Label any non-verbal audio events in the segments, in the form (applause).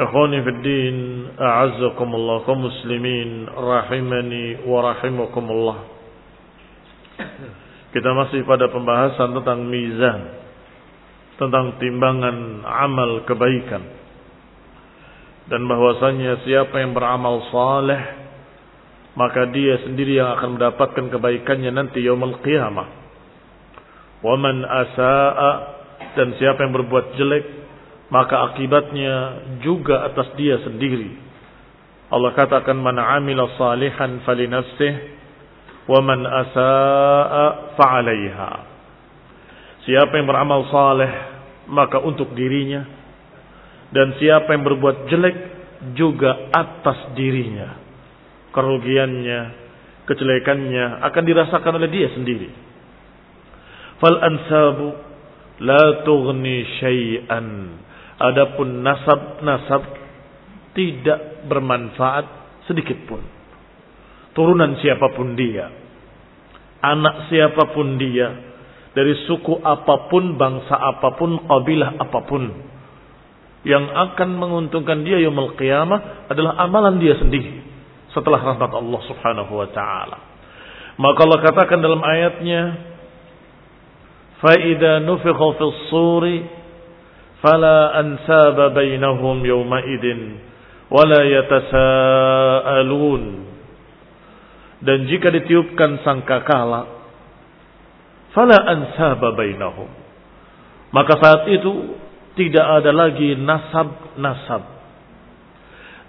Ikhwani fi din, a'azzakumullah kaum muslimin rahimani wa rahimakumullah. Kita masih pada pembahasan tentang mizan, tentang timbangan amal kebaikan. Dan bahwasanya siapa yang beramal saleh maka dia sendiri yang akan mendapatkan kebaikannya nanti yaumul qiyamah. Wa man asaa dan siapa yang berbuat jelek maka akibatnya juga atas dia sendiri. Allah katakan man amila salihan falinafsih wa man asaa fa'alaiha. Siapa yang beramal saleh maka untuk dirinya dan siapa yang berbuat jelek juga atas dirinya. Kerugiannya, kejelekannya akan dirasakan oleh dia sendiri. Fal ansabu la tughni syai'an Adapun nasab-nasab tidak bermanfaat sedikit pun. Turunan siapa pun dia, anak siapa pun dia, dari suku apa pun, bangsa apa pun, kabilah apa pun, yang akan menguntungkan dia yang qiyamah adalah amalan dia sendiri setelah rahmat Allah Subhanahu wa taala. Maka Allah katakan dalam ayatnya, "Fa idza nufikha suri فلا أنساب بينهم يومئذ ولا يتساءلون dan jika ditiupkan sangkakala fala ansaba bainahum maka saat itu tidak ada lagi nasab-nasab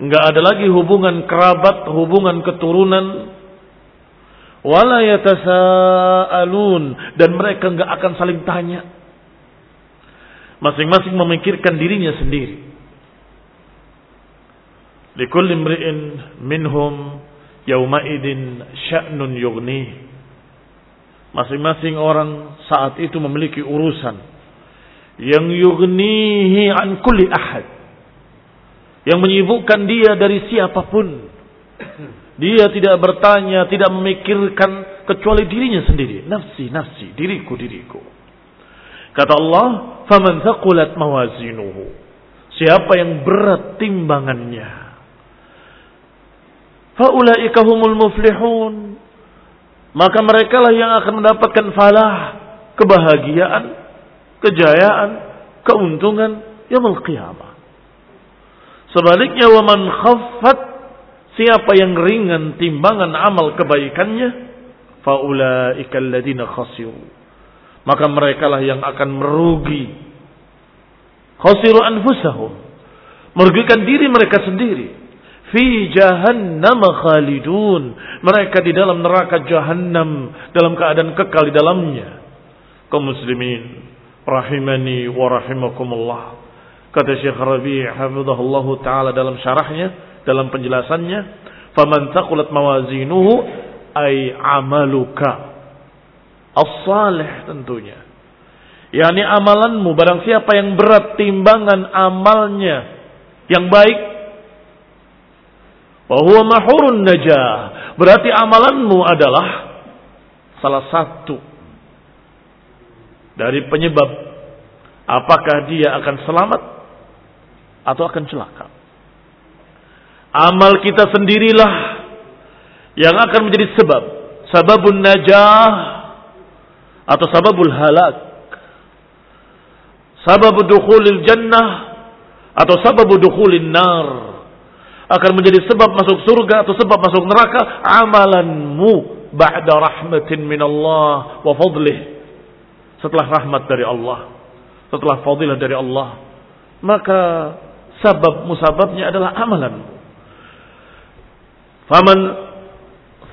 enggak ada lagi hubungan kerabat hubungan keturunan wala yatasaalun dan mereka enggak akan saling tanya Masing-masing memikirkan dirinya sendiri. Likulli imri'in minhum yaumaidin sya'nun yughni. Masing-masing orang saat itu memiliki urusan yang yughnihi an kulli ahad. Yang menyibukkan dia dari siapa pun. Dia tidak bertanya, tidak memikirkan kecuali dirinya sendiri. Nafsi, nafsi, diriku, diriku. Kata Allah, "Faman thaqulat mawazinuhu." Siapa yang berat timbangannya? Faulaika humul muflihun. Maka mereka lah yang akan mendapatkan falah, kebahagiaan, kejayaan, keuntungan yaumul qiyamah. Sebaliknya waman khaffat siapa yang ringan timbangan amal kebaikannya faulaika alladziina khasiru maka mereka lah yang akan merugi. Khasiru anfusahum. Merugikan diri mereka sendiri. Fi jahannam khalidun. Mereka di dalam neraka jahannam. Dalam keadaan kekal di dalamnya. Kaum muslimin rahimani wa rahimakumullah. Kata Syekh Rabi' hafizahullah taala dalam syarahnya, dalam penjelasannya, "Faman thaqulat mawazinuhu ay amaluka." As-salih tentunya. yakni amalanmu barang siapa yang berat timbangan amalnya yang baik bahwa mahurun najah berarti amalanmu adalah salah satu dari penyebab apakah dia akan selamat atau akan celaka. Amal kita sendirilah yang akan menjadi sebab, sababun najah atau sababul halak. Sabab dukhulil jannah atau sabab dukhulin nar akan menjadi sebab masuk surga atau sebab masuk neraka amalanmu ba'da rahmatin min Allah wa fadlih setelah rahmat dari Allah setelah fadilah dari Allah maka Sabab musababnya adalah amalan. Faman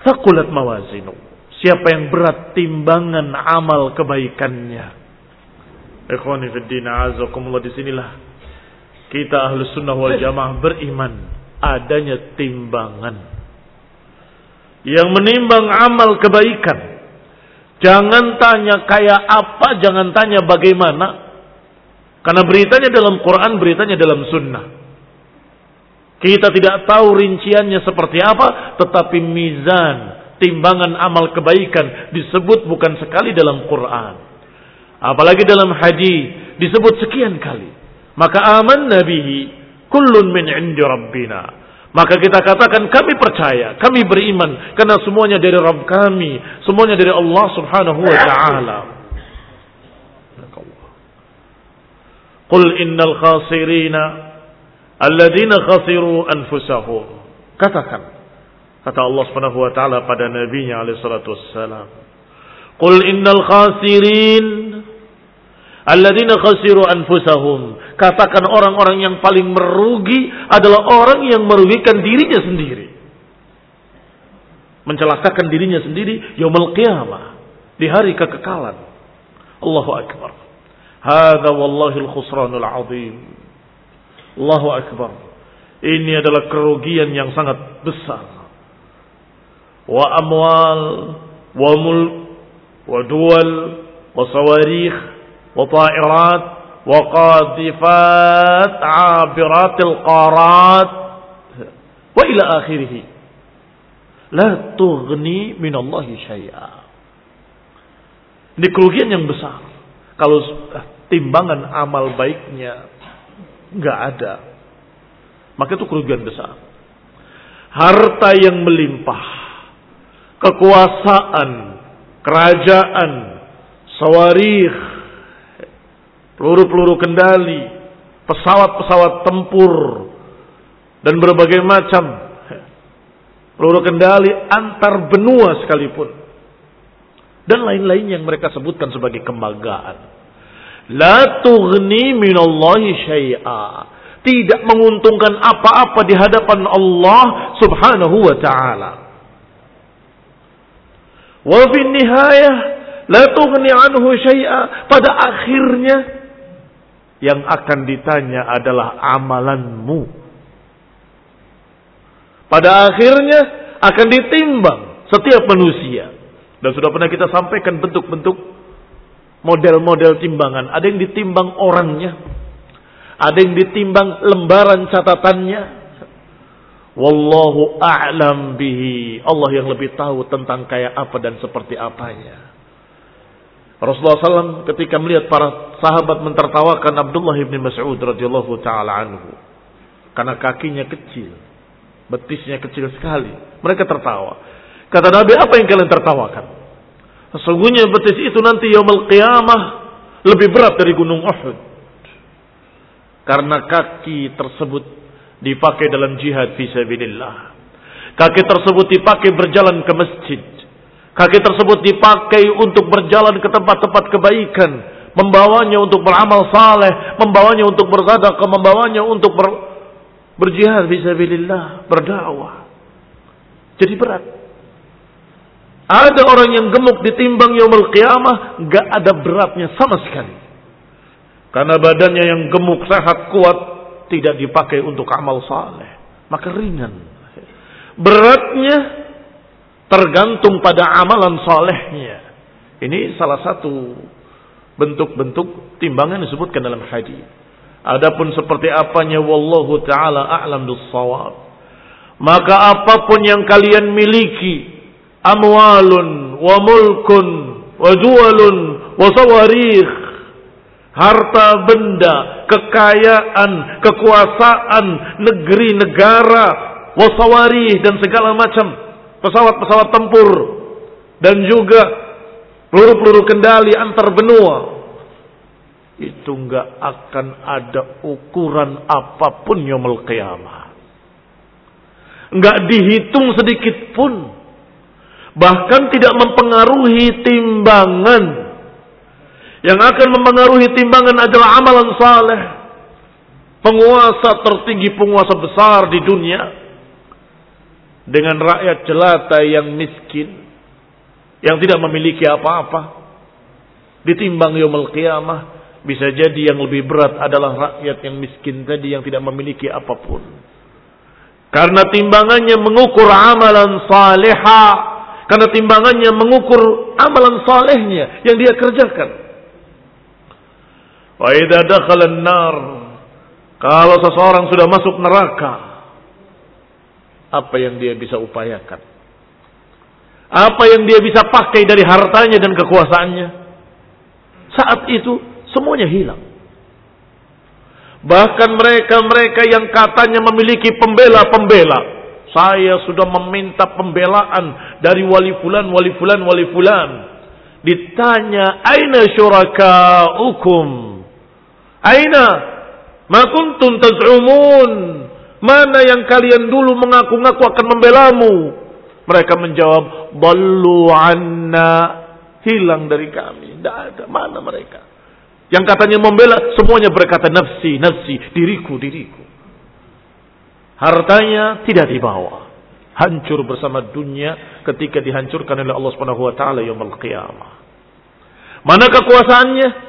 sakulat mawazinu. Siapa yang berat timbangan amal kebaikannya. Ikhwani fiddin azakumullah di sinilah. Kita ahlu sunnah wal jamaah beriman. Adanya timbangan. Yang menimbang amal kebaikan. Jangan tanya kayak apa, jangan tanya bagaimana. Karena beritanya dalam Quran, beritanya dalam sunnah. Kita tidak tahu rinciannya seperti apa, tetapi mizan, timbangan amal kebaikan disebut bukan sekali dalam Quran. Apalagi dalam hadis disebut sekian kali. Maka aman nabihi kullun min indi rabbina. Maka kita katakan kami percaya, kami beriman karena semuanya dari Rabb kami, semuanya dari Allah Subhanahu wa taala. Qul innal khasirina khasiru anfusahum. Katakan kata Allah Subhanahu wa taala pada nabinya alaihi salatu wassalam. Qul innal khasirin alladzina khasiru anfusahum. Katakan orang-orang yang paling merugi adalah orang yang merugikan dirinya sendiri. Mencelakakan dirinya sendiri yaumul qiyamah di hari kekekalan. Allahu akbar. Hada wallahil khusranul azim. Allahu akbar. Ini adalah kerugian yang sangat besar. Wa amwal, wa mulk, wa dual, wa sawarikh, wa ta'irat, wa qadifat, abiratil qarat, wa ila akhirih. La tughni syai'a. Ini kerugian yang besar. Kalau timbangan amal baiknya nggak ada, maka itu kerugian besar. Harta yang melimpah, kekuasaan, kerajaan, sawarih, peluru-peluru kendali, pesawat-pesawat tempur, dan berbagai macam peluru kendali antar benua sekalipun dan lain-lain yang mereka sebutkan sebagai kebanggaan. La tughni minallahi syai'a. Tidak menguntungkan apa-apa di hadapan Allah Subhanahu wa taala. Wa fi nihayah la tughni anhu syai'a. Pada akhirnya yang akan ditanya adalah amalanmu. Pada akhirnya akan ditimbang setiap manusia dan sudah pernah kita sampaikan bentuk-bentuk model-model timbangan. Ada yang ditimbang orangnya. Ada yang ditimbang lembaran catatannya. Wallahu a'lam bihi. Allah yang lebih tahu tentang kayak apa dan seperti apanya. Rasulullah SAW ketika melihat para sahabat mentertawakan Abdullah bin Mas'ud radhiyallahu taala anhu karena kakinya kecil. Betisnya kecil sekali. Mereka tertawa. Kata Nabi, apa yang kalian tertawakan? Sesungguhnya betis itu nanti yaumul qiyamah lebih berat dari gunung Uhud. Karena kaki tersebut dipakai dalam jihad fisabilillah. Kaki tersebut dipakai berjalan ke masjid. Kaki tersebut dipakai untuk berjalan ke tempat-tempat kebaikan. Membawanya untuk beramal saleh. Membawanya untuk bersadaqah. Membawanya untuk ber, berjihad fisabilillah. Berdakwah. Jadi berat. Ada orang yang gemuk ditimbang yaumul qiyamah, gak ada beratnya sama sekali. Karena badannya yang gemuk, sehat, kuat, tidak dipakai untuk amal saleh. Maka ringan. Beratnya tergantung pada amalan salehnya. Ini salah satu bentuk-bentuk timbangan disebutkan dalam hadis. Adapun seperti apanya wallahu taala a'lam bissawab. Maka apa pun yang kalian miliki amwalun wa mulkun wa dualun wa sawarikh harta benda, kekayaan, kekuasaan, negeri, negara, wasawarih dan segala macam pesawat-pesawat tempur dan juga peluru-peluru kendali antar benua itu nggak akan ada ukuran apa pun yaumul qiyamah. Nggak dihitung sedikit pun bahkan tidak mempengaruhi timbangan. Yang akan mempengaruhi timbangan adalah amalan saleh. Penguasa tertinggi, penguasa besar di dunia. Dengan rakyat jelata yang miskin. Yang tidak memiliki apa-apa. Ditimbang yaumul qiyamah. Bisa jadi yang lebih berat adalah rakyat yang miskin tadi yang tidak memiliki apa pun. Karena timbangannya mengukur amalan salihah karena timbangannya mengukur amalan salehnya yang dia kerjakan. Wa nar kalau seseorang sudah masuk neraka apa yang dia bisa upayakan? Apa yang dia bisa pakai dari hartanya dan kekuasaannya? Saat itu semuanya hilang. Bahkan mereka-mereka yang katanya memiliki pembela-pembela saya sudah meminta pembelaan dari wali fulan, wali fulan, wali fulan. Ditanya, aina syurakaukum? Aina ma kuntum taz'umun? Mana yang kalian dulu mengaku-ngaku akan membelamu? Mereka menjawab, Ballu anna. Hilang dari kami. Tidak ada. Mana mereka? Yang katanya membela, semuanya berkata nafsi, nafsi, diriku, diriku. Hartanya tidak dibawa. Hancur bersama dunia ketika dihancurkan oleh Allah Subhanahu wa taala yaumul qiyamah. Mana kekuasaannya?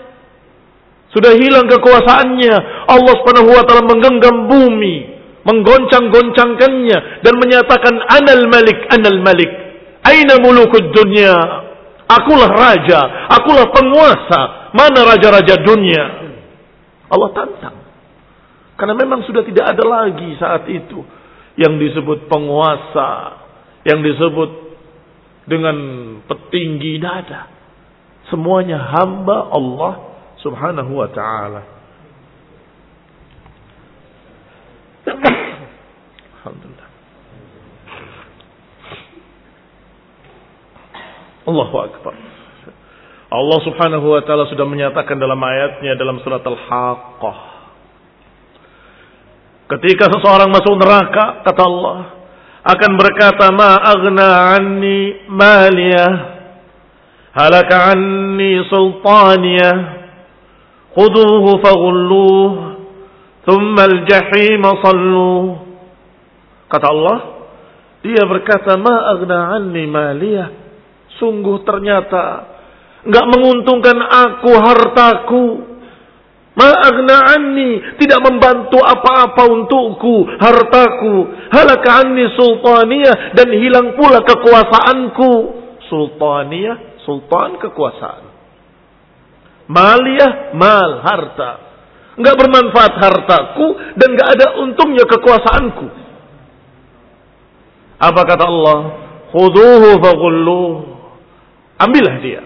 Sudah hilang kekuasaannya. Allah Subhanahu wa taala menggenggam bumi, menggoncang-goncangkannya dan menyatakan anal malik, anal malik. Aina mulukud dunya? Akulah raja, akulah penguasa. Mana raja-raja dunia? Allah tantang. Karena memang sudah tidak ada lagi saat itu yang disebut penguasa, yang disebut dengan petinggi, tidak ada. Semuanya hamba Allah subhanahu wa ta'ala. Alhamdulillah. Allahu Akbar. Allah subhanahu wa ta'ala sudah menyatakan dalam ayatnya dalam surat Al-Haqqah. Ketika seseorang masuk neraka, kata Allah, akan berkata, Ma agna anni maliyah, halaka anni sultaniyah, khuduhu faghulluh, thumma al-jahim salluh. Kata Allah, dia berkata, Ma agna anni maliyah. Sungguh ternyata enggak menguntungkan aku hartaku Ma'agna anni. Tidak membantu apa-apa untukku. Hartaku. Halaka anni sultaniyah. Dan hilang pula kekuasaanku. Sultaniyah. Sultan kekuasaan. Maliyah. Mal. Harta. Enggak bermanfaat hartaku. Dan enggak ada untungnya kekuasaanku. Apa kata Allah? Khuduhu fagulluh. Ambillah dia.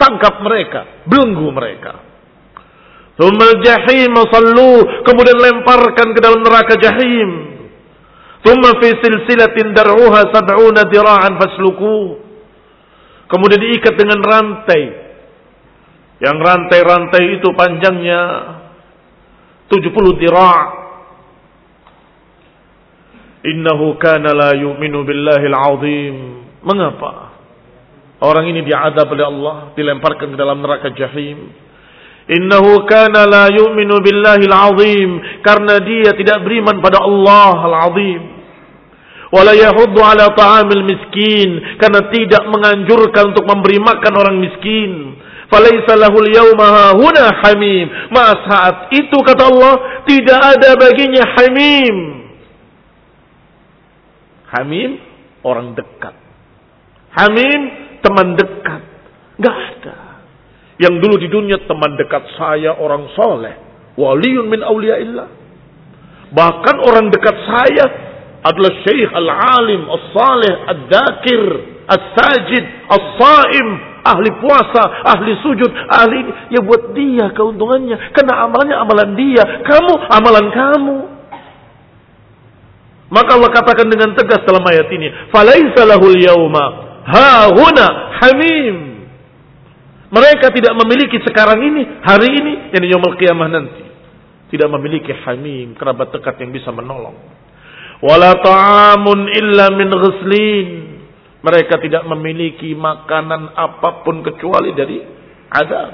Tangkap mereka. Belenggu mereka. Thummal jahim sallu. Kemudian lemparkan ke dalam neraka jahim. Thumma fi silsilatin dar'uha sab'una dira'an fasluku. Kemudian diikat dengan rantai. Yang rantai-rantai itu panjangnya 70 dira' Innahu kana la yu'minu billahi al-azim. Mengapa? Orang ini diadab oleh Allah, dilemparkan ke dalam neraka jahim. Innahu kana la yu'minu billahi al-azim. Karena dia tidak beriman pada Allah al-azim. Wala yahuddu ala ta'amil miskin. Karena tidak menganjurkan untuk memberi makan orang miskin. Falaisa lahul huna hamim. Mas saat itu kata Allah, tidak ada baginya hamim Hamim orang dekat. Hamim teman dekat. Gak ada. Yang dulu di dunia teman dekat saya orang soleh. Waliun min awliyaillah. Bahkan orang dekat saya adalah syekh al-alim, al-salih, al-dakir, al-sajid, al-saim, ahli puasa, ahli sujud, ahli ya buat dia keuntungannya. Karena amalnya amalan dia, kamu amalan kamu. Maka Allah katakan dengan tegas dalam ayat ini, "Falaisa lahul yauma hamim." Mereka tidak memiliki sekarang ini, hari ini, yang yaumul qiyamah nanti. Tidak memiliki hamim, kerabat dekat yang bisa menolong. Wala ta'amun illa min ghislin. Mereka tidak memiliki makanan apa pun kecuali dari azab.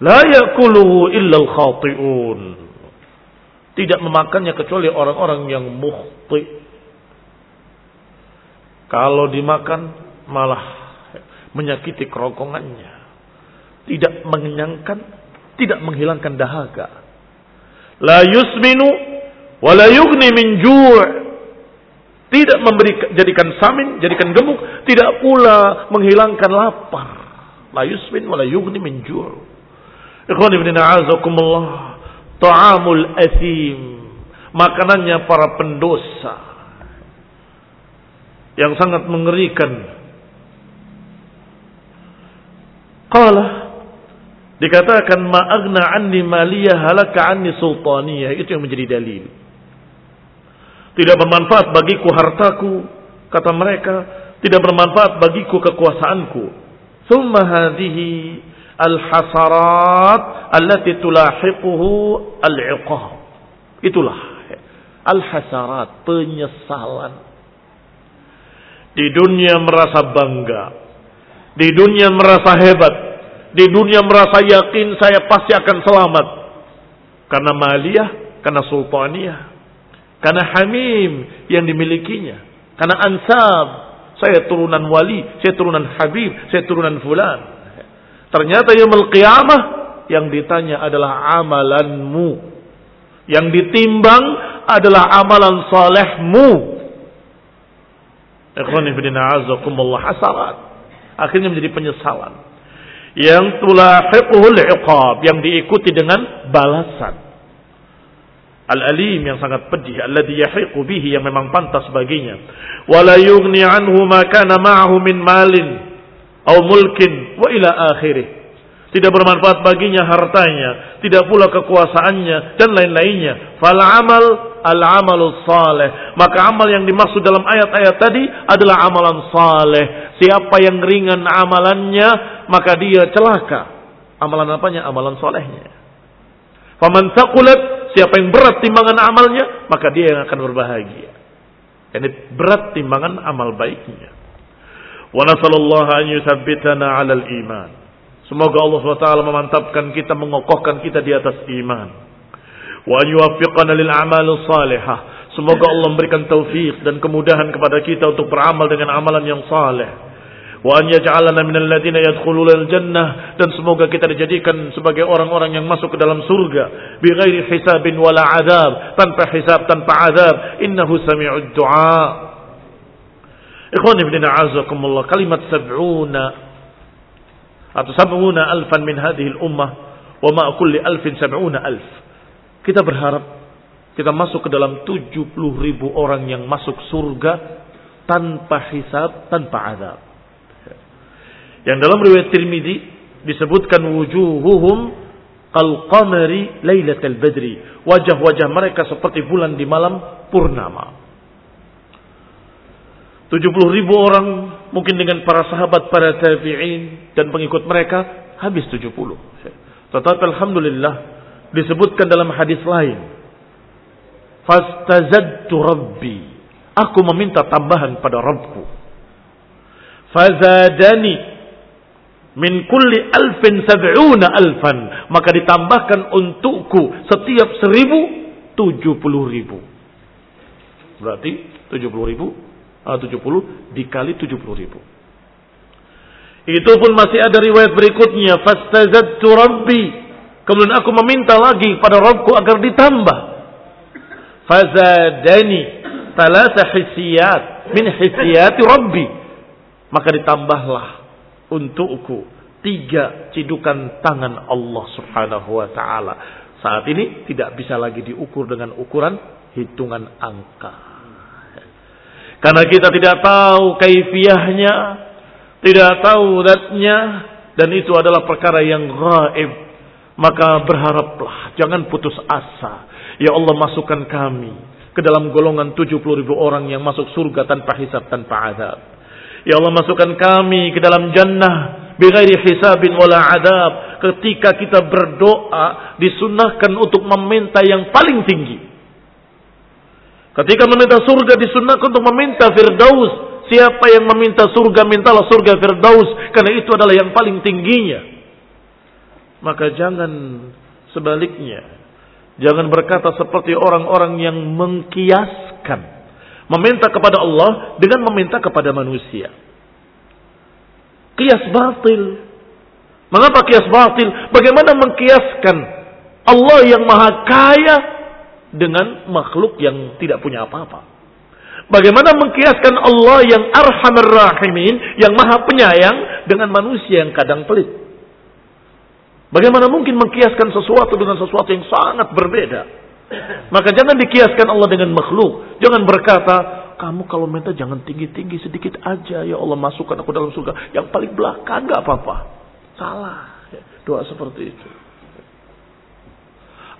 La yakuluhu illa al-khati'un tidak memakannya kecuali orang-orang yang mukhti. Kalau dimakan malah menyakiti kerongkongannya. Tidak mengenyangkan, tidak menghilangkan dahaga. La yusminu wa la yugni min ju' Tidak memberi jadikan samin, jadikan gemuk, tidak pula menghilangkan lapar. La yusmin wa la yugni min ju'. Ikhwan ibn a'azakumullah ta'amul asim, makanannya para pendosa yang sangat mengerikan. Qala dikatakan ma'agna anni maliyah halaka anni sultaniyah itu yang menjadi dalil. Tidak bermanfaat bagiku hartaku kata mereka, tidak bermanfaat bagiku kekuasaanku. Thumma hadhihi al-hasarat allati tulahiquhu al-iqah. Itulah al-hasarat, penyesalan. Di dunia merasa bangga. Di dunia merasa hebat. Di dunia merasa yakin saya pasti akan selamat. Karena maliyah, karena sultaniyah. Karena hamim yang dimilikinya. Karena ansab. Saya turunan wali, saya turunan habib, saya turunan fulan. Ternyata yaumul qiyamah yang ditanya adalah amalanmu. Yang ditimbang adalah amalan salehmu. Akhirnya menjadi penyesalan. Yang tulahiquhul iqab. Yang diikuti dengan balasan. Al-alim yang sangat pedih. Alladhi yahiqu bihi yang memang pantas baginya. Wala yugni anhu ma ma'ahu min malin au mulkin wa ila akhirih. Tidak bermanfaat baginya hartanya, tidak pula kekuasaannya dan lain-lainnya. Fal amal al amalu saleh. Maka amal yang dimaksud dalam ayat-ayat tadi adalah amalan saleh. Siapa yang ringan amalannya, maka dia celaka. Amalan apanya? Amalan solehnya. Faman sakulat, siapa yang berat timbangan amalnya, maka dia yang akan berbahagia. Ini berat timbangan amal baiknya. Wa nasallallahu an yuthabbitana 'alal iman. Semoga Allah SWT memantapkan kita, mengokohkan kita di atas iman. Wa an yuwaffiqana lil a'mal salihah. Semoga Allah memberikan taufik dan kemudahan kepada kita untuk beramal dengan amalan yang saleh. Wa an yaj'alana minal ladzina yadkhuluna al-jannah dan semoga kita dijadikan sebagai orang-orang yang masuk ke dalam surga bi ghairi hisabin wala adab, tanpa hisab, tanpa adab. Innahu sami'ud du'a. Ikhwan ibn a'azakumullah kalimat sab'una atau sab'una alfan min hadhihi ummah wa ma kulli alfin sab'una alf. Kita berharap kita masuk ke dalam 70 ribu orang yang masuk surga tanpa hisab, tanpa azab. Yang dalam riwayat Tirmidzi disebutkan wujuhuhum Qal qamari lailatul badri. Wajah-wajah mereka seperti bulan di malam purnama. 70 ribu orang mungkin dengan para sahabat, para tabi'in dan pengikut mereka habis 70. Tetapi Alhamdulillah disebutkan dalam hadis lain. Fastazadtu Rabbi. Aku meminta tambahan pada Rabbku. Fazadani min kulli alfin sab'una alfan. Maka ditambahkan untukku setiap seribu tujuh puluh ribu. Berarti tujuh puluh ribu 70 ah, dikali 70 ribu. Itu pun masih ada riwayat berikutnya. Fastazadtu Rabbi. Kemudian aku meminta lagi pada Rabbku agar ditambah. Fazadani talata hisiyat min hisiyati Rabbi. Maka ditambahlah untukku tiga cidukan tangan Allah subhanahu wa ta'ala. Saat ini tidak bisa lagi diukur dengan ukuran hitungan angka. Karena kita tidak tahu kaifiahnya, tidak tahu zatnya, dan itu adalah perkara yang gaib. Maka berharaplah, jangan putus asa. Ya Allah masukkan kami ke dalam golongan 70 ribu orang yang masuk surga tanpa hisab, tanpa adab. Ya Allah masukkan kami ke dalam jannah bighairi hisabin wala adab. Ketika kita berdoa disunahkan untuk meminta yang paling tinggi. Ketika meminta surga disunnahkan untuk meminta firdaus. Siapa yang meminta surga, mintalah surga firdaus. Karena itu adalah yang paling tingginya. Maka jangan sebaliknya. Jangan berkata seperti orang-orang yang mengkiaskan. Meminta kepada Allah dengan meminta kepada manusia. Kias batil. Mengapa kias batil? Bagaimana mengkiaskan Allah yang maha kaya dengan makhluk yang tidak punya apa-apa. Bagaimana mengkiaskan Allah yang arhamar rahimin, yang maha penyayang dengan manusia yang kadang pelit. Bagaimana mungkin mengkiaskan sesuatu dengan sesuatu yang sangat berbeda. Maka jangan dikiaskan Allah dengan makhluk. Jangan berkata, kamu kalau minta jangan tinggi-tinggi sedikit aja. Ya Allah masukkan aku dalam surga. Yang paling belakang gak apa-apa. Salah. Doa seperti itu.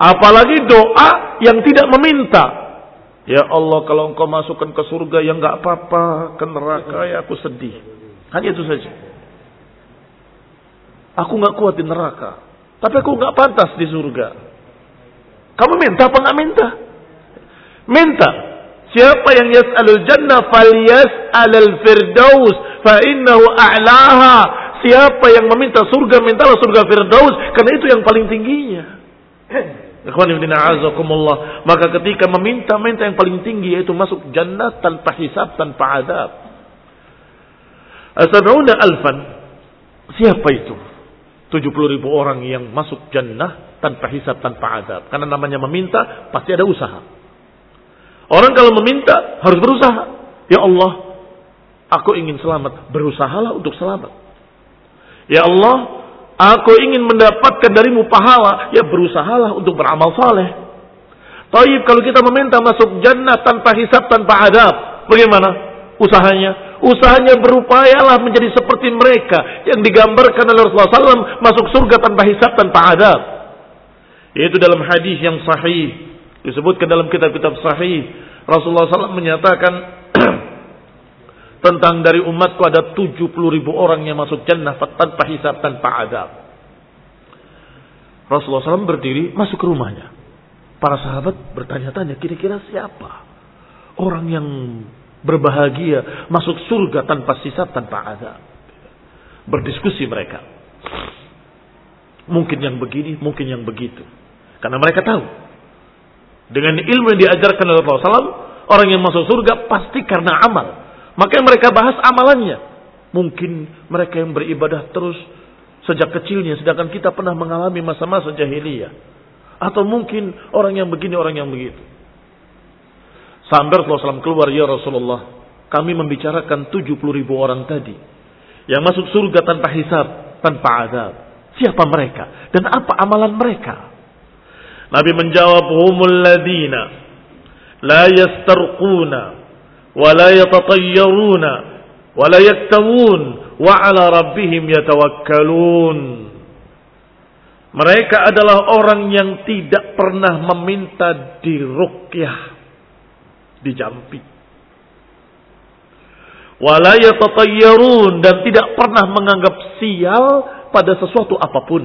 Apalagi doa yang tidak meminta. Ya Allah kalau engkau masukkan ke surga ya nggak apa-apa, ke neraka ya aku sedih. Hanya itu saja. Aku nggak kuat di neraka, tapi aku nggak pantas di surga. Kamu minta apa nggak minta? Minta. Siapa yang yas'alul jannah falyas'alal firdaus fa innahu a'laha. Siapa yang meminta surga, mintalah surga firdaus karena itu yang paling tingginya. (clears throat) Maka ketika meminta-minta yang paling tinggi yaitu masuk jannah tanpa hisab, tanpa adab. Asab'una alfan. Siapa itu? 70 ribu orang yang masuk jannah tanpa hisab, tanpa adab. Karena namanya meminta, pasti ada usaha. Orang kalau meminta, harus berusaha. Ya Allah, aku ingin selamat. Berusahalah untuk selamat. Ya Allah, Aku ingin mendapatkan darimu pahala. Ya berusahalah untuk beramal saleh. Taib kalau kita meminta masuk jannah tanpa hisab, tanpa adab. Bagaimana? Usahanya. Usahanya berupayalah menjadi seperti mereka. Yang digambarkan oleh Rasulullah SAW. Masuk surga tanpa hisab, tanpa adab. Yaitu dalam hadis yang sahih. Disebutkan dalam kitab-kitab sahih. Rasulullah SAW menyatakan. (clears throat) tentang dari umatku ada 70 ribu orang yang masuk jannah tanpa hisab, tanpa adab. Rasulullah SAW berdiri masuk ke rumahnya. Para sahabat bertanya-tanya, kira-kira siapa? Orang yang berbahagia masuk surga tanpa hisab, tanpa adab. Berdiskusi mereka. Mungkin yang begini, mungkin yang begitu. Karena mereka tahu. Dengan ilmu yang diajarkan oleh Rasulullah SAW, orang yang masuk surga pasti karena amal maka yang mereka bahas amalannya. Mungkin mereka yang beribadah terus sejak kecilnya. Sedangkan kita pernah mengalami masa-masa jahiliyah. Atau mungkin orang yang begini, orang yang begitu. Sampai Rasulullah SAW keluar, ya Rasulullah. Kami membicarakan 70 ribu orang tadi. Yang masuk surga tanpa hisab, tanpa azab. Siapa mereka? Dan apa amalan mereka? Nabi menjawab, Humul ladina la yastarquna wa la yatatayyaruna wa la yaktamun wa ala rabbihim yatawakkalun. Mereka adalah orang yang tidak pernah meminta diruqyah, dijampi. Walayatatayyarun dan tidak pernah menganggap sial pada sesuatu apa pun.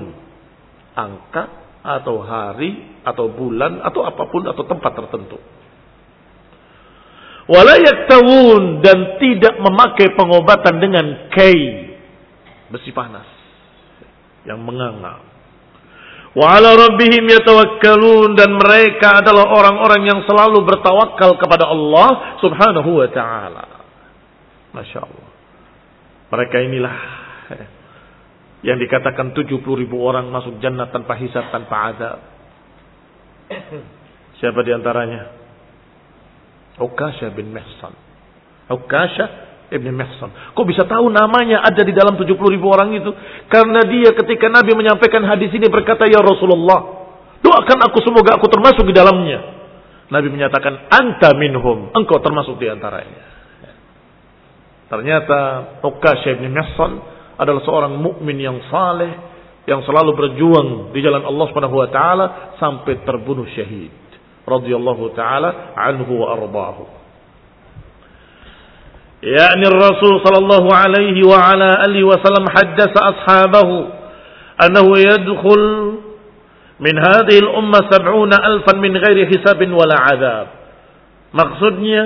Angka atau hari atau bulan atau apa pun atau tempat tertentu. Walayaktawun dan tidak memakai pengobatan dengan kay besi panas yang menganga. Wa ala rabbihim yatawakkalun dan mereka adalah orang-orang yang selalu bertawakal kepada Allah Subhanahu wa taala. Masya Allah. Mereka inilah yang dikatakan 70 ribu orang masuk jannah tanpa hisab, tanpa azab. Siapa di antaranya? Ukasha bin Mihsan. Ukasha Ibn Mihsan. Kok bisa tahu namanya ada di dalam 70 ribu orang itu? Karena dia ketika Nabi menyampaikan hadis ini berkata, Ya Rasulullah, doakan aku semoga aku termasuk di dalamnya. Nabi menyatakan, Anta minhum, engkau termasuk di antaranya. Ternyata Uqasha bin Mihsan adalah seorang mukmin yang saleh yang selalu berjuang di jalan Allah Subhanahu wa taala sampai terbunuh syahid. Radhiyallahu taala anhu wa ardahu. يعني الرسول صلى الله عليه وعلى آله وسلم حدث أصحابه أنه يدخل من هذه الأمة سبعون ألفا من غير حساب ولا عذاب maksudnya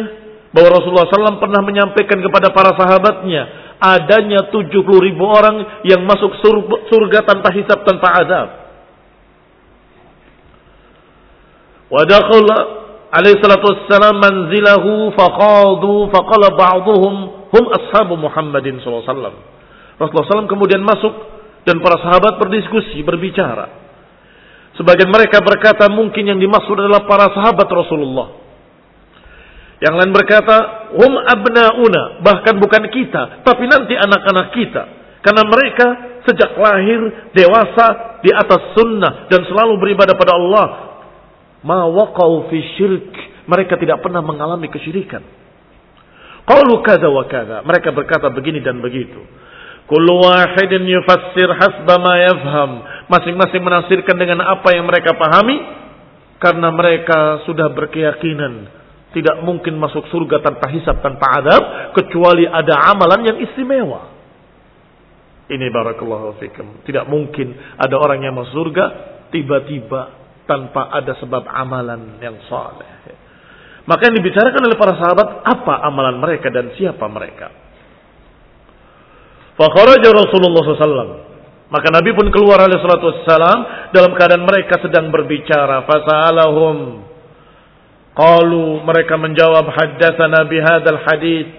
bahwa Rasulullah SAW pernah menyampaikan kepada para sahabatnya adanya 70 ribu orang yang masuk surga tanpa hisab tanpa azab. Wa alaihi salatu wassalam manzilahu faqadu faqala ba'dhum hum ashabu Muhammadin sallallahu wasallam. Rasulullah SAW kemudian masuk dan para sahabat berdiskusi, berbicara. Sebagian mereka berkata mungkin yang dimaksud adalah para sahabat Rasulullah. Yang lain berkata, hum abnauna, bahkan bukan kita, tapi nanti anak-anak kita. Karena mereka sejak lahir dewasa di atas sunnah dan selalu beribadah pada Allah ma waqau fi syirk. Mereka tidak pernah mengalami kesyirikan. Qalu kaza wa kaza. Mereka berkata begini dan begitu. Kullu wahidin yufassir hasba ma yafham. Masing-masing menafsirkan dengan apa yang mereka pahami karena mereka sudah berkeyakinan tidak mungkin masuk surga tanpa hisab tanpa adab kecuali ada amalan yang istimewa. Ini barakallahu fikum. Tidak mungkin ada orang yang masuk surga tiba-tiba tanpa ada sebab amalan yang saleh. Maka yang dibicarakan oleh para sahabat apa amalan mereka dan siapa mereka. Fakharaja Rasulullah SAW. Maka Nabi pun keluar alaihi salatu dalam keadaan mereka sedang berbicara. Fasalahum. Qalu mereka menjawab haddatsana bihadzal hadits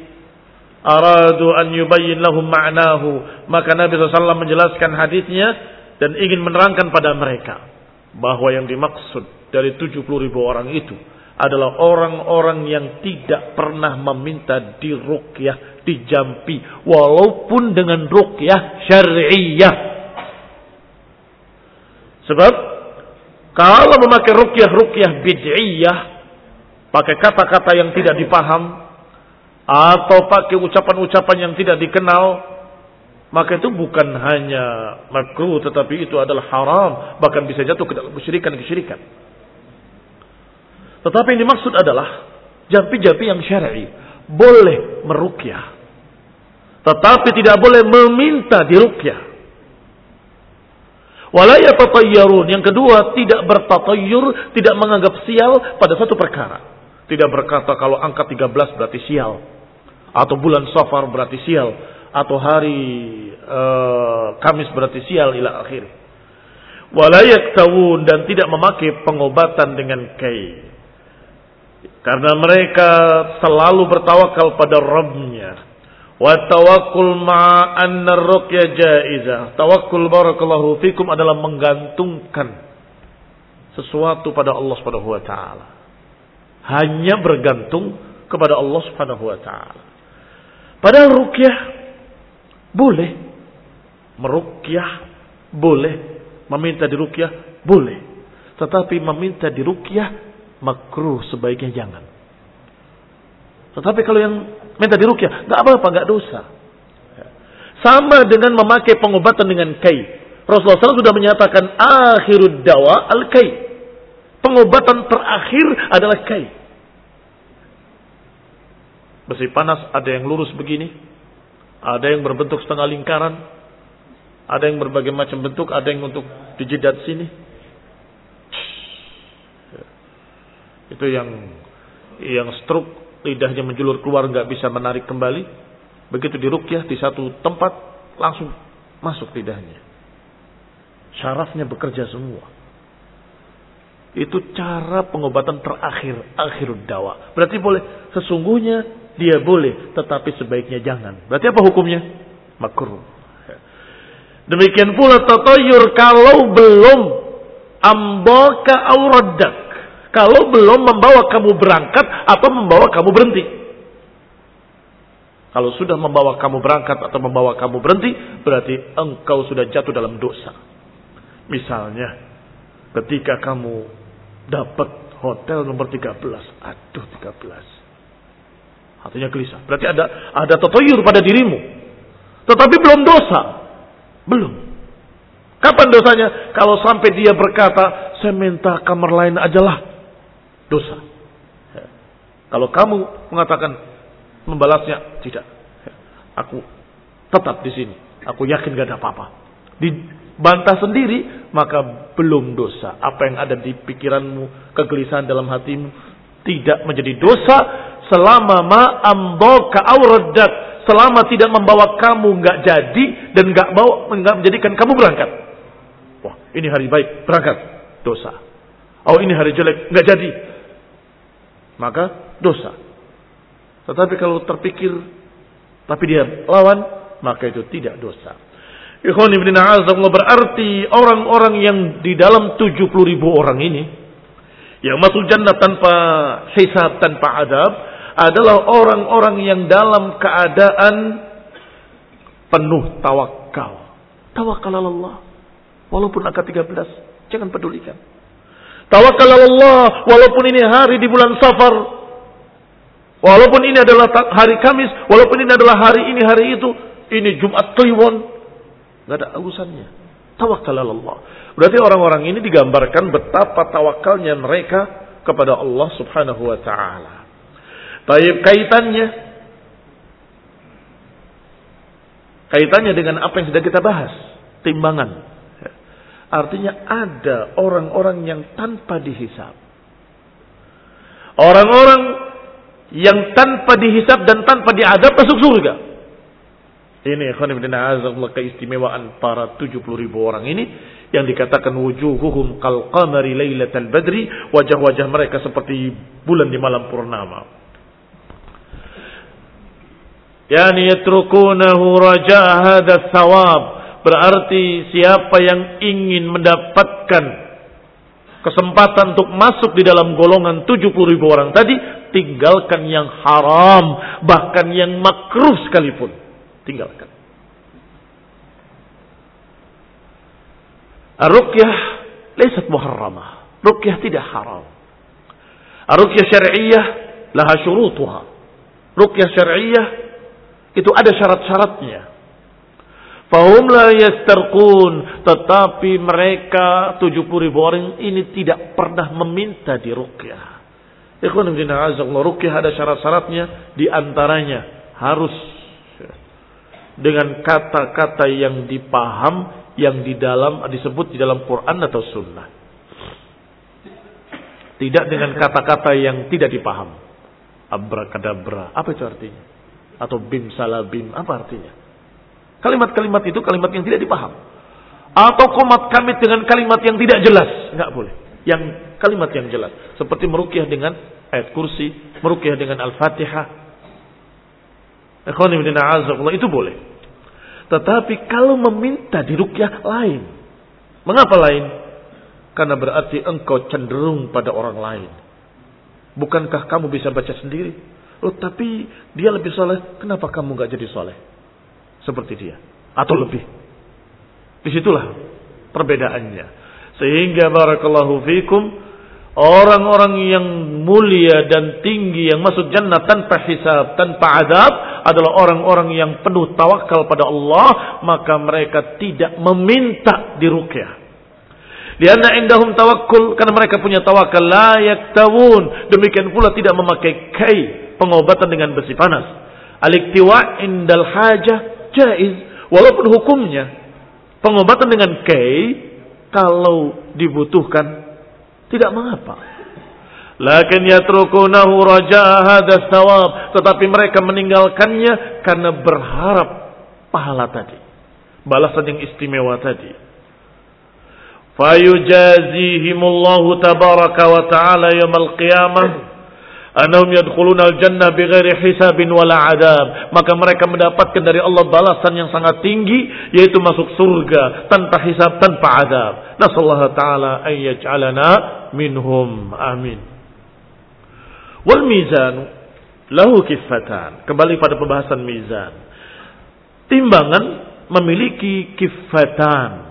aradu an yubayyin lahum ma'nahu. Maka Nabi SAW menjelaskan hadisnya dan ingin menerangkan pada mereka bahwa yang dimaksud dari 70 ribu orang itu adalah orang-orang yang tidak pernah meminta diruqyah, dijampi, walaupun dengan ruqyah syariah. Sebab kalau memakai ruqyah-ruqyah bid'iyah, pakai kata-kata yang tidak dipaham, atau pakai ucapan-ucapan yang tidak dikenal, maka itu bukan hanya makruh tetapi itu adalah haram bahkan bisa jatuh ke dalam kesyirikan-kesyirikan. Tetapi yang dimaksud adalah jampi-jampi yang syar'i boleh merukyah. Tetapi tidak boleh meminta dirukyah. Walaya tatayyarun. Yang kedua, tidak bertatayyur, tidak menganggap sial pada satu perkara. Tidak berkata kalau angka 13 berarti sial. Atau bulan safar berarti sial atau hari uh, Kamis berarti sial ila akhir. Walayak tawun dan tidak memakai pengobatan dengan kai. Karena mereka selalu bertawakal pada Rabbnya. Wa tawakkul ma'anna ruqya jaizah. Tawakkul barakallahu fikum adalah menggantungkan sesuatu pada Allah Subhanahu wa taala. Hanya bergantung kepada Allah Subhanahu wa taala. Padahal rukyah boleh. Merukyah boleh. Meminta dirukyah boleh. Tetapi meminta dirukyah makruh sebaiknya jangan. Tetapi kalau yang minta dirukyah nggak apa-apa, nggak dosa. Sama dengan memakai pengobatan dengan kai. Rasulullah SAW sudah menyatakan akhirud dawa al-kai. Pengobatan terakhir adalah kai. Besi panas ada yang lurus begini, ada yang berbentuk setengah lingkaran, ada yang berbagai macam bentuk, ada yang untuk di jidat sini. Itu yang yang stroke lidahnya menjulur keluar nggak bisa menarik kembali. Begitu dirukyah di satu tempat langsung masuk lidahnya. Syarafnya bekerja semua. Itu cara pengobatan terakhir, akhir dawa. Berarti boleh, sesungguhnya dia boleh, tetapi sebaiknya jangan. Berarti apa hukumnya? Makruh. Demikian pula tatayur kalau belum ambaka auradak. Kalau belum membawa kamu berangkat atau membawa kamu berhenti. Kalau sudah membawa kamu berangkat atau membawa kamu berhenti, berarti engkau sudah jatuh dalam dosa. Misalnya, ketika kamu dapat hotel nomor 13, aduh 13. Artinya gelisah. Berarti ada ada tatayur pada dirimu. Tetapi belum dosa. Belum. Kapan dosanya? Kalau sampai dia berkata, saya minta kamar lain ajalah. Dosa. Ya. Kalau kamu mengatakan membalasnya, tidak. Ya. Aku tetap di sini. Aku yakin gak ada apa-apa. Dibantah sendiri, maka belum dosa. Apa yang ada di pikiranmu, kegelisahan dalam hatimu, tidak menjadi dosa selama ma amdoka auradat selama tidak membawa kamu nggak jadi dan nggak mau nggak menjadikan kamu berangkat. Wah, ini hari baik, berangkat. Dosa. Oh, ini hari jelek, nggak jadi. Maka dosa. Tetapi kalau terpikir tapi dia lawan, maka itu tidak dosa. Ikhwan ibn A'azallah berarti orang-orang yang di dalam 70 ribu orang ini yang masuk jannah tanpa hisab, tanpa adab, adalah orang-orang yang dalam keadaan penuh tawakal. Tawakal Allah. Walaupun angka 13, jangan pedulikan. Tawakal Allah walaupun ini hari di bulan Safar. Walaupun ini adalah hari Kamis, walaupun ini adalah hari ini, hari itu, ini Jumat Kliwon. Gak ada urusannya. Tawakal Allah. Berarti orang-orang ini digambarkan betapa tawakalnya mereka kepada Allah Subhanahu wa taala. Baik kaitannya kaitannya dengan apa yang sudah kita bahas, timbangan. Artinya ada orang-orang yang tanpa dihisap. Orang-orang yang tanpa dihisap dan tanpa diadab masuk surga. Ini keistimewaan para 70 ribu orang ini yang dikatakan wujuhuhum kal qamari lailatal badri, wajah-wajah mereka seperti bulan di malam purnama. Yani yatrukunahu raja hadha thawab. Berarti siapa yang ingin mendapatkan kesempatan untuk masuk di dalam golongan 70 ribu orang tadi tinggalkan yang haram bahkan yang makruh sekalipun tinggalkan Ruqyah leset muharramah. Ruqyah tidak haram. Ruqyah syar'iyyah laha syurutuha. Ruqyah syar'iyyah itu ada syarat-syaratnya. Fahum la yastarqun. Tetapi mereka 70 ribu orang ini tidak pernah meminta di ruqyah. Ikhwan bin ruqyah ada syarat-syaratnya. Di antaranya harus dengan kata-kata yang dipaham yang di dalam disebut di dalam Quran atau Sunnah. Tidak dengan kata-kata yang tidak dipaham. Abrakadabra. Apa itu artinya? atau bim salabim apa artinya? Kalimat-kalimat itu kalimat yang tidak dipaham. Atau komat kamit dengan kalimat yang tidak jelas, nggak boleh. Yang kalimat yang jelas, seperti merukyah dengan ayat kursi, merukyah dengan al-fatihah. itu boleh. Tetapi kalau meminta dirukyah lain, mengapa lain? Karena berarti engkau cenderung pada orang lain. Bukankah kamu bisa baca sendiri? Oh tapi dia lebih soleh, kenapa kamu nggak jadi soleh? Seperti dia. Atau lebih. Di situlah perbedaannya. Sehingga barakallahu fikum, orang-orang yang mulia dan tinggi yang masuk jannah tanpa hisab, tanpa adab, adalah orang-orang yang penuh tawakal pada Allah, maka mereka tidak meminta diruqyah. Lianna indahum tawakkul karena mereka punya tawakal la yaktawun. Demikian pula tidak memakai kai pengobatan dengan besi panas. Aliktiwa indal hajah jaiz walaupun hukumnya pengobatan dengan kai kalau dibutuhkan tidak mengapa. Lakin yatrukunahu raja'a hadas thawab. Tetapi mereka meninggalkannya karena berharap pahala tadi. Balasan yang istimewa tadi. Fayujazihimullahu tabaraka wa ta'ala yamal qiyamah. Anahum yadkhuluna al-jannah bighairi hisabin wala adab. Maka mereka mendapatkan dari Allah balasan yang sangat tinggi. Yaitu masuk surga tanpa hisab, tanpa adab. Nasallaha ta'ala an yaj'alana minhum. Amin wal mizan lahu kifatan kembali pada pembahasan mizan timbangan memiliki kifatan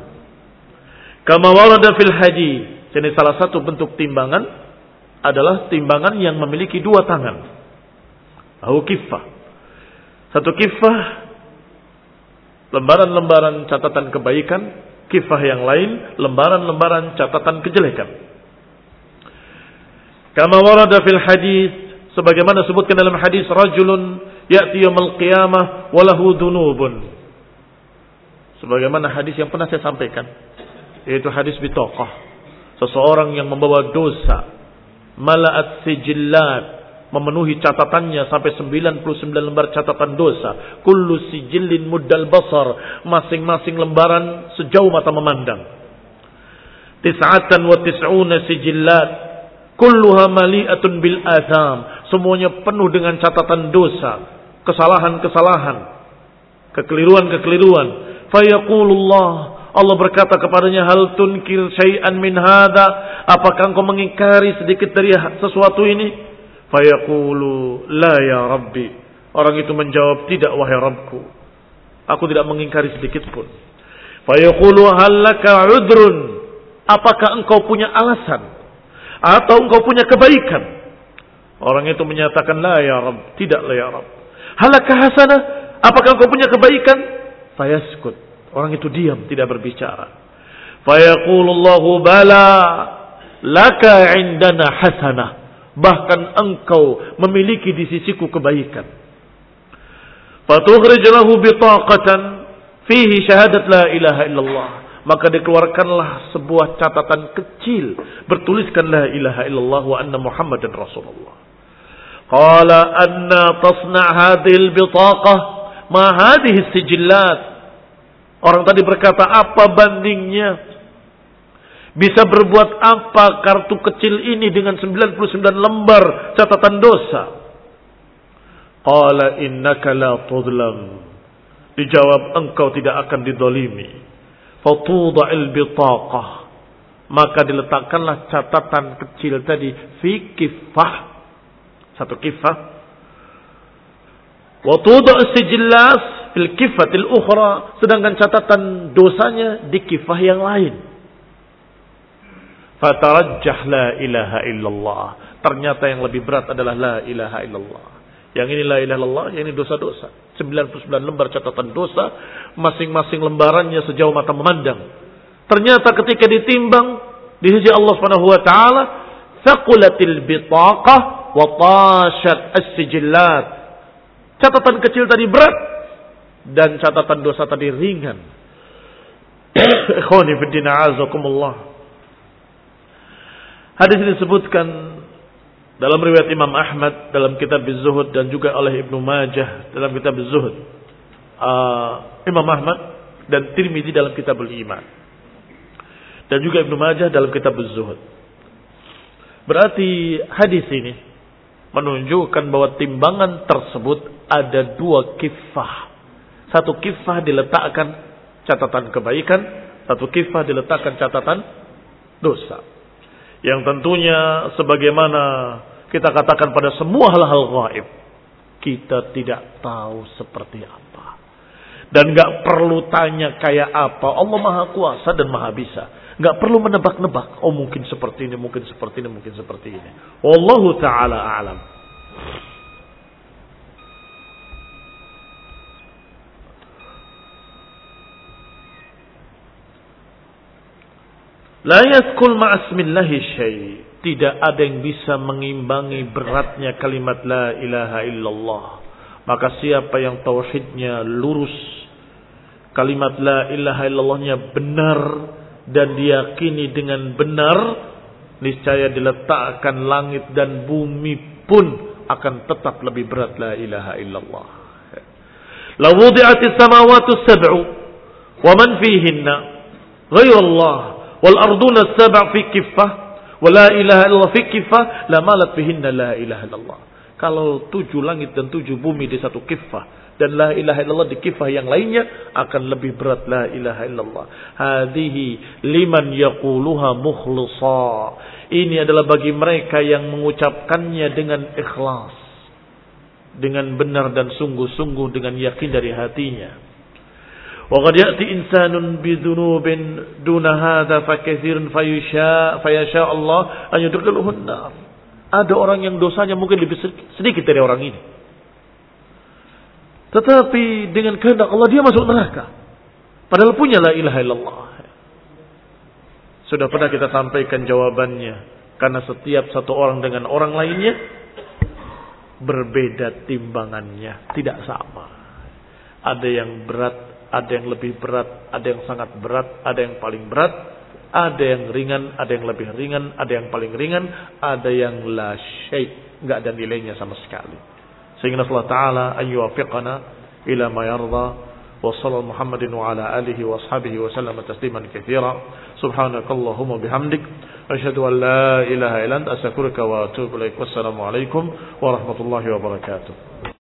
Kama warada fil haji. Jadi salah satu bentuk timbangan adalah timbangan yang memiliki dua tangan. Au kiffah. Satu kiffah lembaran-lembaran catatan kebaikan, kiffah yang lain lembaran-lembaran catatan kejelekan. Kama warada fil hadis sebagaimana sebutkan dalam hadis rajulun ya'ti yaumil qiyamah wa lahu dunubun. Sebagaimana hadis yang pernah saya sampaikan yaitu hadis bitoqah seseorang yang membawa dosa malaat sijillat memenuhi catatannya sampai 99 lembar catatan dosa kullu sijillin muddal basar masing-masing lembaran sejauh mata memandang tis'atan wa tis'una sijillat kulluha mali'atun bil atham semuanya penuh dengan catatan dosa kesalahan-kesalahan kekeliruan-kekeliruan fayaqulullah Allah berkata kepadanya, "Hal tunkir syai'an min hadha?" Apakah engkau mengingkari sedikit dari sesuatu ini? Fayaqulu, "La ya Rabbi." Orang itu menjawab, "Tidak wahai Rabbku. Aku tidak mengingkari sedikit pun." Fayaqulu, "Hal 'udrun?" Apakah engkau punya alasan atau engkau punya kebaikan? Orang itu menyatakan, "La ya Rabb." Tidaklah ya Rabb. Halakah hasanah? Apakah engkau punya kebaikan? Fayaskut. Orang itu diam, tidak berbicara. Fayaqulullahu bala laka indana hasanah. Bahkan engkau memiliki di sisiku kebaikan. Fatukhrij lahu bitaqatan fihi syahadat la ilaha illallah. Maka dikeluarkanlah sebuah catatan kecil bertuliskan la ilaha illallah wa anna muhammadan rasulullah. Qala anna tasna hadhil bitaqah ma hadhihi sijillat Orang tadi berkata, apa bandingnya? Bisa berbuat apa kartu kecil ini dengan 99 lembar catatan dosa? Qala innaka la tudlam. Dijawab, engkau tidak akan didolimi. Fatuda'il bitaqah. Maka diletakkanlah catatan kecil tadi fi kifah. Satu kifah. Wa tuda'is sijillas fil kifatil ukhra sedangkan catatan dosanya di kifah yang lain fatarajjah la ilaha illallah ternyata yang lebih berat adalah la ilaha illallah yang ini la ilaha illallah yang ini dosa-dosa 99 lembar catatan dosa masing-masing lembarannya sejauh mata memandang ternyata ketika ditimbang di sisi Allah Subhanahu wa taala thaqulatil bitaqah wa tashat as-sijillat catatan kecil tadi berat dan catatan dosa tadi ringan. (coughs) Ikhwani fiddina azakumullah. Hadis ini disebutkan dalam riwayat Imam Ahmad dalam kitab Az-Zuhud dan juga oleh Ibnu Majah dalam kitab Az-Zuhud. Uh, Imam Ahmad dan Tirmidzi dalam kitab Al-Iman. Dan juga Ibnu Majah dalam kitab Az-Zuhud. Berarti hadis ini menunjukkan bahwa timbangan tersebut ada dua kifah satu kifah diletakkan catatan kebaikan, satu kifah diletakkan catatan dosa. Yang tentunya sebagaimana kita katakan pada semua hal-hal gaib, kita tidak tahu seperti apa. Dan gak perlu tanya kayak apa. Allah maha kuasa dan maha bisa. Gak perlu menebak-nebak. Oh mungkin seperti ini, mungkin seperti ini, mungkin seperti ini. Wallahu ta'ala a'lam. La yaskul ma'asmillahi syai. Tidak ada yang bisa mengimbangi beratnya kalimat la ilaha illallah. Maka siapa yang tauhidnya lurus, kalimat la ilaha illallahnya benar dan diyakini dengan benar, niscaya diletakkan langit dan bumi pun akan tetap lebih berat la ilaha illallah. La wudi'atis samawati sab'u wa man fihinna ghairallah wal arduna sab' fi kiffah wa la ilaha illallah fi kiffah la malat bihinna la ilaha illallah. Kalau tujuh langit dan tujuh bumi di satu kiffah dan la ilaha illallah di kifah yang lainnya akan lebih berat la ilaha illallah. Hadihi liman yaquluha mukhlisa. Ini adalah bagi mereka yang mengucapkannya dengan ikhlas. Dengan benar dan sungguh-sungguh dengan yakin dari hatinya. وقد يأتي إنسان بذنوب دون هذا فكثير فيشاء فيشاء الله أن يدخله النار ada orang yang dosanya mungkin lebih sedikit dari orang ini. Tetapi dengan kehendak Allah dia masuk neraka. Padahal punya la ilaha illallah. Sudah pernah kita sampaikan jawabannya. Karena setiap satu orang dengan orang lainnya berbeda timbangannya. Tidak sama. Ada yang berat ada yang lebih berat, ada yang sangat berat, ada yang paling berat, ada yang ringan, ada yang lebih ringan, ada yang paling ringan, ada yang la syai, enggak ada nilainya sama sekali. Sehingga Allah Taala ayyuwafiqana ila ma yarda wa sallallahu Muhammadin wa ala alihi wa ashabihi wa sallam tasliman katsira. Subhanakallahumma bihamdik asyhadu an la ilaha illa anta wa atubu ilaik. Wassalamu warahmatullahi wabarakatuh.